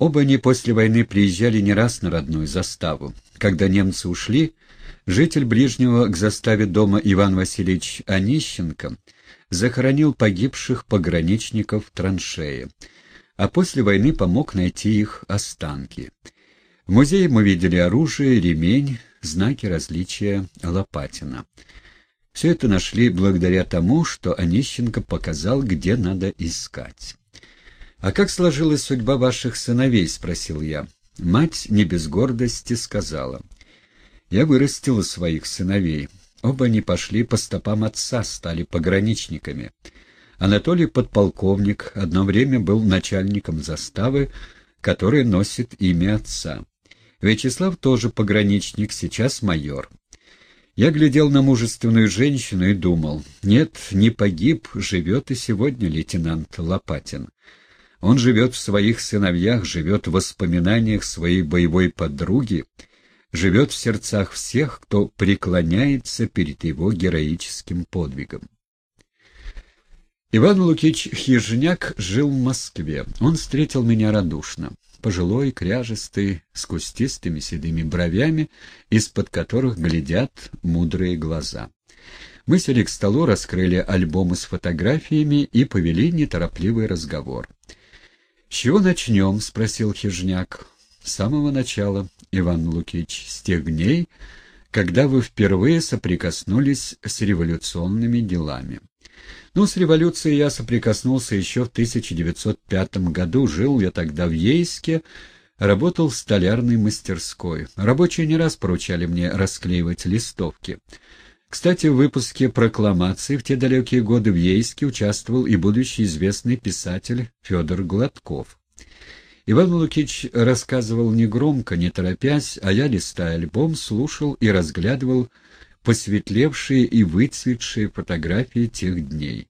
Оба они после войны приезжали не раз на родную заставу. Когда немцы ушли, житель ближнего к заставе дома Иван Васильевич Онищенко захоронил погибших пограничников в траншее, а после войны помог найти их останки. В музее мы видели оружие, ремень, знаки различия Лопатина. Все это нашли благодаря тому, что Онищенко показал, где надо искать. «А как сложилась судьба ваших сыновей?» — спросил я. Мать не без гордости сказала. «Я вырастила своих сыновей. Оба они пошли по стопам отца, стали пограничниками. Анатолий подполковник, одно время был начальником заставы, которая носит имя отца. Вячеслав тоже пограничник, сейчас майор. Я глядел на мужественную женщину и думал, нет, не погиб, живет и сегодня лейтенант Лопатин. Он живет в своих сыновьях, живет в воспоминаниях своей боевой подруги, живет в сердцах всех, кто преклоняется перед его героическим подвигом. Иван Лукич Хижняк жил в Москве. Он встретил меня радушно. Пожилой, кряжестый, с кустистыми седыми бровями, из-под которых глядят мудрые глаза. Мы сели к столу, раскрыли альбомы с фотографиями и повели неторопливый разговор. «С чего начнем?» — спросил Хижняк. «С самого начала, Иван Лукич, с тех дней, когда вы впервые соприкоснулись с революционными делами». Ну, с революцией я соприкоснулся еще в 1905 году. Жил я тогда в Ейске, работал в столярной мастерской. Рабочие не раз поручали мне расклеивать листовки. Кстати, в выпуске прокламации в те далекие годы в Ейске участвовал и будущий известный писатель Федор Гладков. Иван Лукич рассказывал негромко, не торопясь, а я, листая альбом, слушал и разглядывал посветлевшие и выцветшие фотографии тех дней.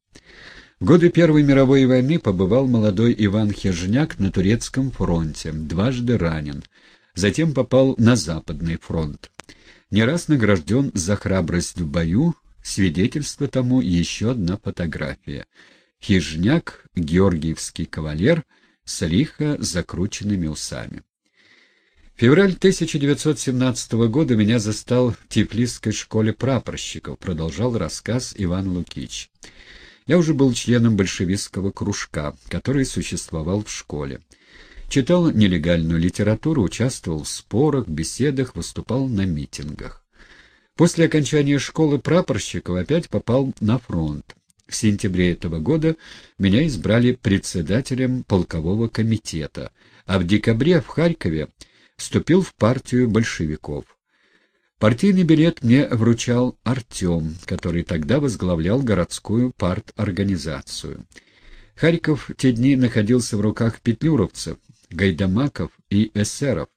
В годы Первой мировой войны побывал молодой Иван Хержняк на турецком фронте, дважды ранен, затем попал на Западный фронт. Не раз награжден за храбрость в бою, свидетельство тому еще одна фотография. Хижняк, георгиевский кавалер, с лихо закрученными усами. Февраль 1917 года меня застал в Тифлисской школе прапорщиков, продолжал рассказ Иван Лукич. Я уже был членом большевистского кружка, который существовал в школе. Читал нелегальную литературу, участвовал в спорах, беседах, выступал на митингах. После окончания школы прапорщиков опять попал на фронт. В сентябре этого года меня избрали председателем полкового комитета, а в декабре в Харькове вступил в партию большевиков. Партийный билет мне вручал Артем, который тогда возглавлял городскую парторганизацию. Харьков в те дни находился в руках петлюровцев, гайдамаков и эсеров.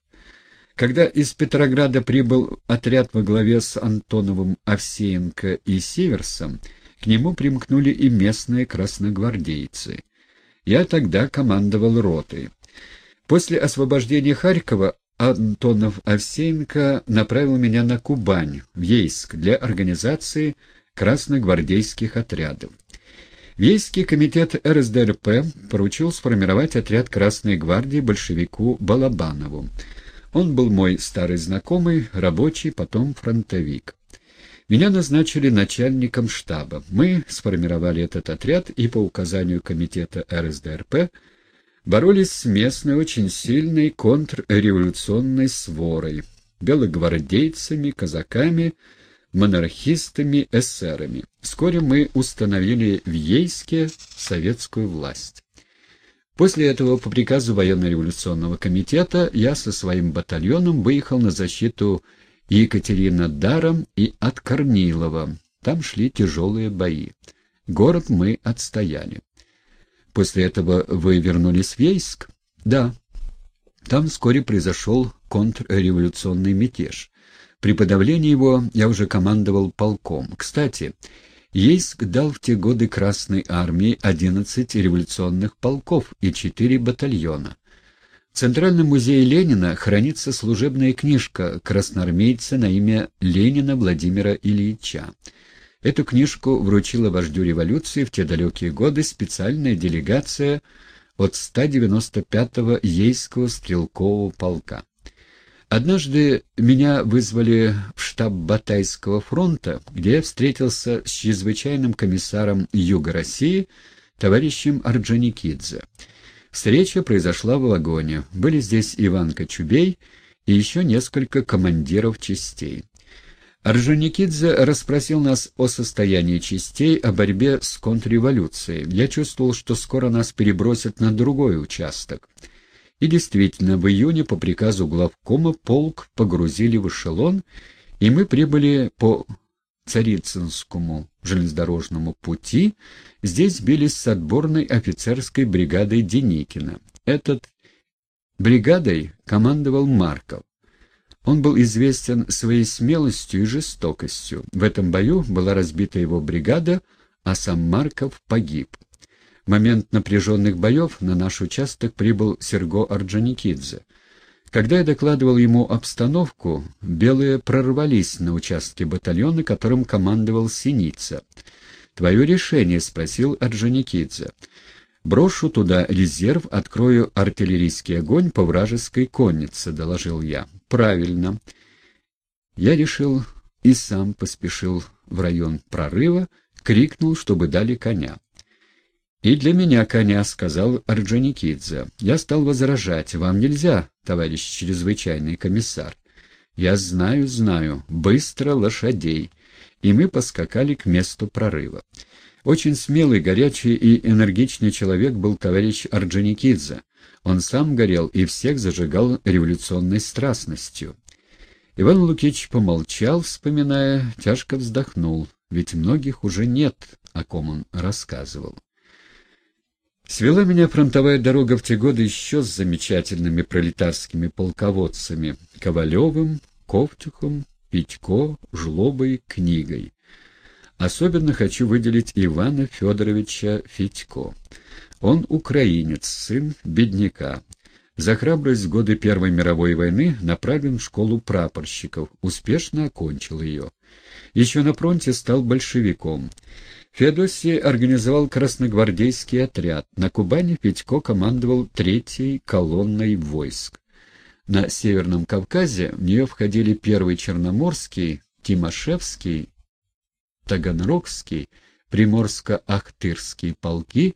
Когда из Петрограда прибыл отряд во главе с Антоновым Овсеенко и Северсом, к нему примкнули и местные красногвардейцы. Я тогда командовал ротой. После освобождения Харькова Антонов Овсеенко направил меня на Кубань, в Ейск, для организации красногвардейских отрядов. Вейский комитет РСДРП поручил сформировать отряд Красной гвардии большевику Балабанову. Он был мой старый знакомый, рабочий, потом фронтовик. Меня назначили начальником штаба. Мы сформировали этот отряд и по указанию комитета РСДРП боролись с местной очень сильной контрреволюционной сворой, белогвардейцами, казаками, монархистами, эсерами. Вскоре мы установили в Ейске советскую власть. После этого, по приказу военно-революционного комитета, я со своим батальоном выехал на защиту Екатеринодаром и от Корнилова. Там шли тяжелые бои. Город мы отстояли. После этого вы вернулись в Ейск? Да. Там вскоре произошел контрреволюционный мятеж. При подавлении его я уже командовал полком. Кстати, Ейск дал в те годы Красной Армии 11 революционных полков и 4 батальона. В Центральном музее Ленина хранится служебная книжка красноармейца на имя Ленина Владимира Ильича. Эту книжку вручила вождю революции в те далекие годы специальная делегация от 195-го Ейского стрелкового полка. Однажды меня вызвали в штаб Батайского фронта, где я встретился с чрезвычайным комиссаром Юга России, товарищем Орджоникидзе. Встреча произошла в вагоне. Были здесь Иван Кочубей и еще несколько командиров частей. Орджоникидзе расспросил нас о состоянии частей, о борьбе с контрреволюцией. Я чувствовал, что скоро нас перебросят на другой участок. И действительно, в июне по приказу главкома полк погрузили в эшелон, и мы прибыли по Царицынскому железнодорожному пути, здесь бились с отборной офицерской бригадой Деникина. Этот бригадой командовал Марков. Он был известен своей смелостью и жестокостью. В этом бою была разбита его бригада, а сам Марков погиб. Момент напряженных боев на наш участок прибыл Серго Орджоникидзе. Когда я докладывал ему обстановку, белые прорвались на участке батальона, которым командовал Синица. «Твое решение?» — спросил Орджоникидзе. «Брошу туда резерв, открою артиллерийский огонь по вражеской коннице», — доложил я. «Правильно». Я решил и сам поспешил в район прорыва, крикнул, чтобы дали коня. «И для меня коня», — сказал Орджоникидзе. Я стал возражать. «Вам нельзя, товарищ чрезвычайный комиссар». «Я знаю, знаю. Быстро лошадей». И мы поскакали к месту прорыва. Очень смелый, горячий и энергичный человек был товарищ Орджоникидзе. Он сам горел и всех зажигал революционной страстностью. Иван Лукич помолчал, вспоминая, тяжко вздохнул, ведь многих уже нет, о ком он рассказывал. Свела меня фронтовая дорога в те годы еще с замечательными пролетарскими полководцами — Ковалевым, Ковтюхом, Питько, Жлобой, Книгой. Особенно хочу выделить Ивана Федоровича Федько. Он украинец, сын бедняка. За храбрость в годы Первой мировой войны направлен в школу прапорщиков, успешно окончил ее. Еще на фронте стал большевиком. Феодосий организовал красногвардейский отряд. На Кубани Федько командовал третьей колонной войск. На Северном Кавказе в нее входили первый Черноморский, Тимошевский, Таганрогский, Приморско-Ахтырский полки,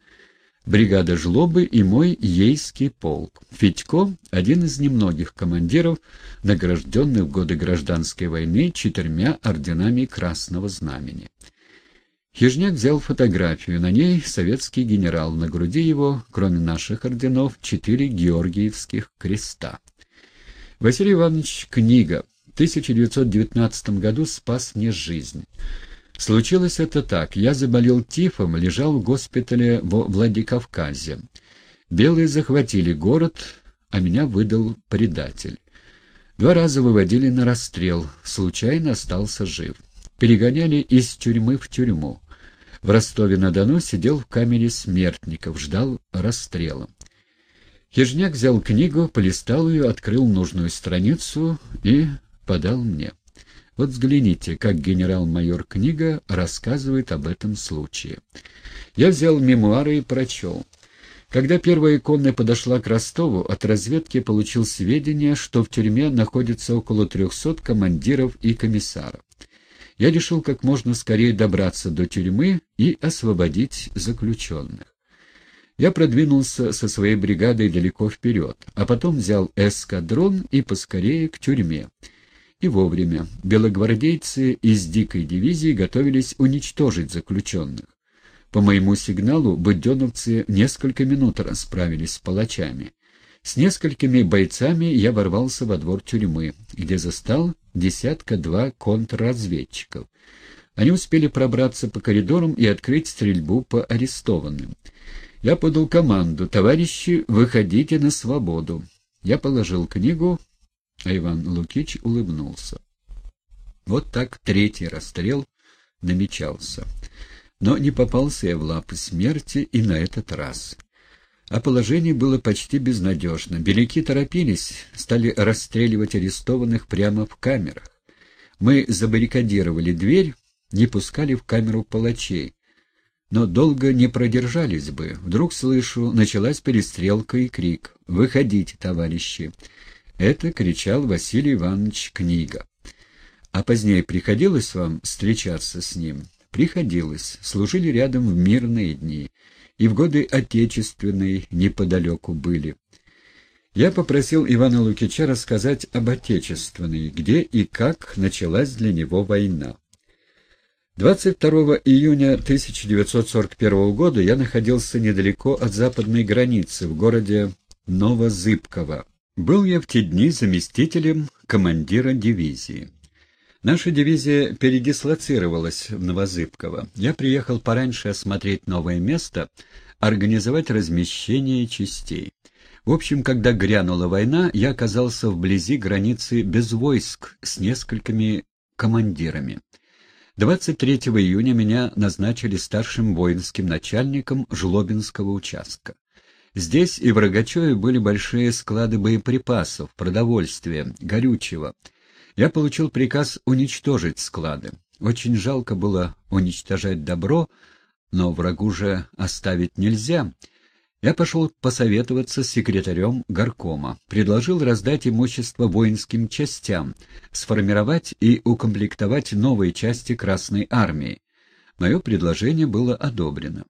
бригада Жлобы и мой Ейский полк. Федько — один из немногих командиров, награжденных в годы гражданской войны четырьмя орденами Красного Знамени. Хижняк взял фотографию. На ней советский генерал. На груди его, кроме наших орденов, четыре георгиевских креста. Василий Иванович Книга. В 1919 году спас мне жизнь. Случилось это так. Я заболел тифом, лежал в госпитале во Владикавказе. Белые захватили город, а меня выдал предатель. Два раза выводили на расстрел, случайно остался жив. Перегоняли из тюрьмы в тюрьму. В Ростове-на-Дону сидел в камере смертников, ждал расстрела. Хижняк взял книгу, полистал ее, открыл нужную страницу и подал мне. Вот взгляните, как генерал-майор Книга рассказывает об этом случае. Я взял мемуары и прочел. Когда первая иконная подошла к Ростову, от разведки получил сведения, что в тюрьме находится около трехсот командиров и комиссаров я решил как можно скорее добраться до тюрьмы и освободить заключенных. Я продвинулся со своей бригадой далеко вперед, а потом взял эскадрон и поскорее к тюрьме. И вовремя. Белогвардейцы из дикой дивизии готовились уничтожить заключенных. По моему сигналу буденовцы несколько минут расправились с палачами. С несколькими бойцами я ворвался во двор тюрьмы, где застал десятка-два контрразведчиков. Они успели пробраться по коридорам и открыть стрельбу по арестованным. Я подал команду «Товарищи, выходите на свободу». Я положил книгу, а Иван Лукич улыбнулся. Вот так третий расстрел намечался. Но не попался я в лапы смерти и на этот раз. А положение было почти безнадежно. Беляки торопились, стали расстреливать арестованных прямо в камерах. Мы забаррикадировали дверь, не пускали в камеру палачей. но долго не продержались бы. Вдруг слышу, началась перестрелка и крик «Выходите, товарищи!» Это кричал Василий Иванович Книга. А позднее приходилось вам встречаться с ним? Приходилось. Служили рядом в мирные дни. И в годы Отечественной неподалеку были. Я попросил Ивана Лукича рассказать об Отечественной, где и как началась для него война. 22 июня 1941 года я находился недалеко от западной границы, в городе Новозыбково. Был я в те дни заместителем командира дивизии. Наша дивизия передислоцировалась в Новозыбково. Я приехал пораньше осмотреть новое место, организовать размещение частей. В общем, когда грянула война, я оказался вблизи границы без войск с несколькими командирами. 23 июня меня назначили старшим воинским начальником Жлобинского участка. Здесь и в Рогачеве были большие склады боеприпасов, продовольствия, горючего. Я получил приказ уничтожить склады. Очень жалко было уничтожать добро, но врагу же оставить нельзя — я пошел посоветоваться с секретарем горкома, предложил раздать имущество воинским частям, сформировать и укомплектовать новые части Красной Армии. Мое предложение было одобрено.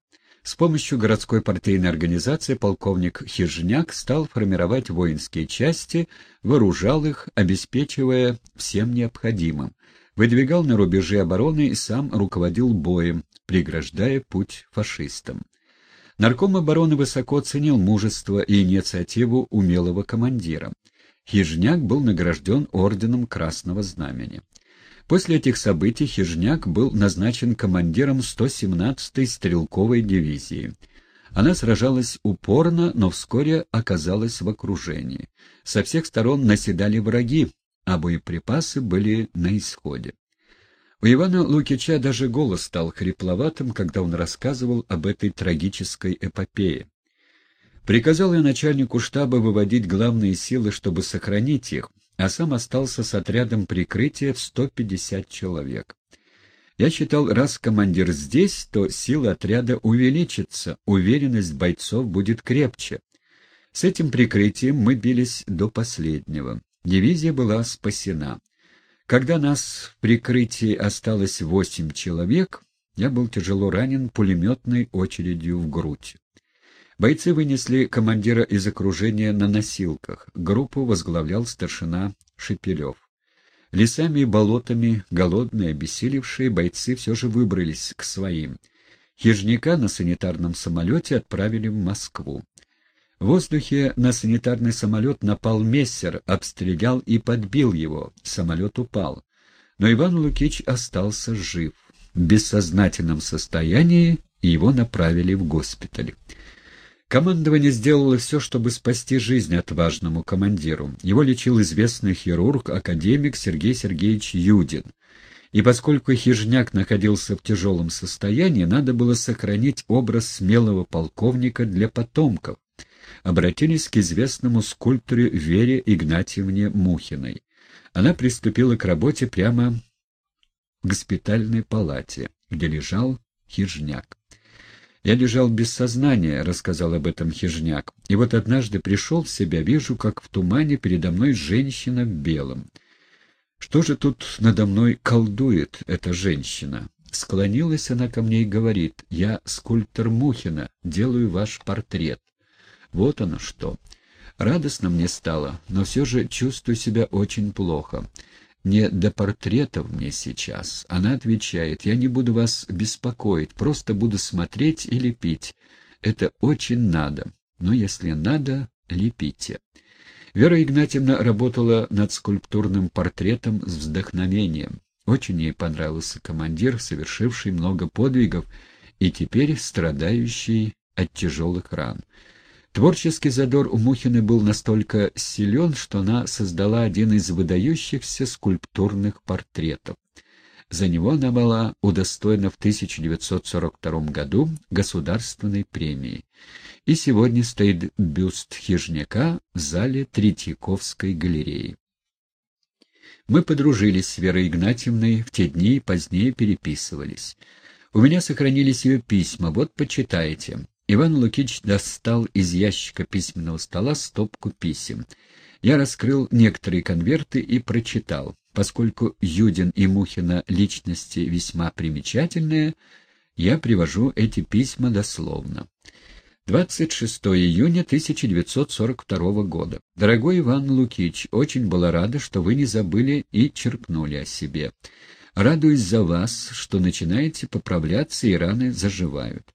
С помощью городской партийной организации полковник Хижняк стал формировать воинские части, вооружал их, обеспечивая всем необходимым, выдвигал на рубежи обороны и сам руководил боем, преграждая путь фашистам. Нарком обороны высоко ценил мужество и инициативу умелого командира. Хижняк был награжден орденом Красного Знамени. После этих событий Хижняк был назначен командиром 117-й стрелковой дивизии. Она сражалась упорно, но вскоре оказалась в окружении. Со всех сторон наседали враги, а боеприпасы были на исходе. У Ивана Лукича даже голос стал хрипловатым, когда он рассказывал об этой трагической эпопее. Приказал я начальнику штаба выводить главные силы, чтобы сохранить их, а сам остался с отрядом прикрытия в 150 человек. Я считал, раз командир здесь, то сила отряда увеличится, уверенность бойцов будет крепче. С этим прикрытием мы бились до последнего. Дивизия была спасена. Когда нас в прикрытии осталось восемь человек, я был тяжело ранен пулеметной очередью в грудь. Бойцы вынесли командира из окружения на носилках. Группу возглавлял старшина Шепелев. Лесами и болотами, голодные, обессилевшие, бойцы все же выбрались к своим. Хижняка на санитарном самолете отправили в Москву. В воздухе на санитарный самолет напал мессер, обстрелял и подбил его. Самолет упал. Но Иван Лукич остался жив. В бессознательном состоянии его направили в госпиталь. Командование сделало все, чтобы спасти жизнь отважному командиру. Его лечил известный хирург, академик Сергей Сергеевич Юдин. И поскольку Хижняк находился в тяжелом состоянии, надо было сохранить образ смелого полковника для потомков, обратились к известному скульптору Вере Игнатьевне Мухиной. Она приступила к работе прямо в госпитальной палате, где лежал хижняк. «Я лежал без сознания», — рассказал об этом хижняк. «И вот однажды пришел в себя, вижу, как в тумане передо мной женщина в белом. Что же тут надо мной колдует эта женщина?» Склонилась она ко мне и говорит, «Я скульптор Мухина, делаю ваш портрет». Вот оно что. Радостно мне стало, но все же чувствую себя очень плохо. Не до портретов мне сейчас. Она отвечает, я не буду вас беспокоить, просто буду смотреть и лепить. Это очень надо. Но если надо, лепите. Вера Игнатьевна работала над скульптурным портретом с вдохновением. Очень ей понравился командир, совершивший много подвигов и теперь страдающий от тяжелых ран. Творческий задор у Мухиной был настолько силен, что она создала один из выдающихся скульптурных портретов. За него она была удостоена в 1942 году государственной премии. И сегодня стоит бюст Хижняка в зале Третьяковской галереи. Мы подружились с Верой Игнатьевной в те дни и позднее переписывались. У меня сохранились ее письма, вот почитайте. Иван Лукич достал из ящика письменного стола стопку писем. Я раскрыл некоторые конверты и прочитал. Поскольку Юдин и Мухина личности весьма примечательные, я привожу эти письма дословно. 26 июня 1942 года. Дорогой Иван Лукич, очень была рада, что вы не забыли и черкнули о себе. Радуюсь за вас, что начинаете поправляться и раны заживают.